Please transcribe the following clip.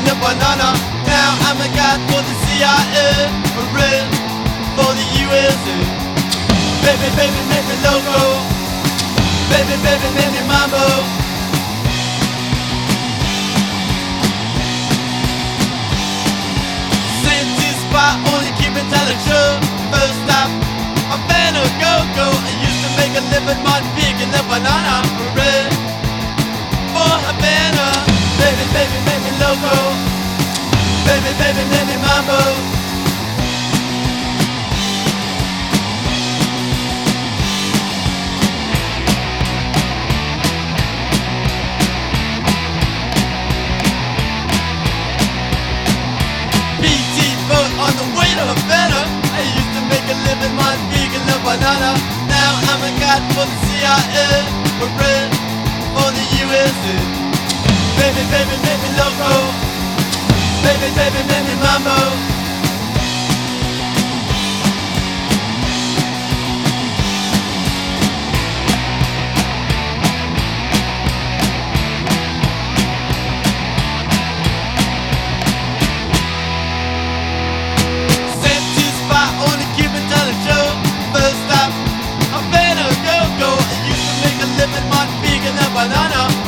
and the banana. Now I'm a guy for the CIA, a red for the USA. Baby, baby, make me loco. Baby, baby, make me mambo. Baby, baby, me mambo. On the way to Havana. I used to make a living banana. Now I'm a god for the CIA, a red Baby, baby, keep it till the show. First stop. I used to make a living on banana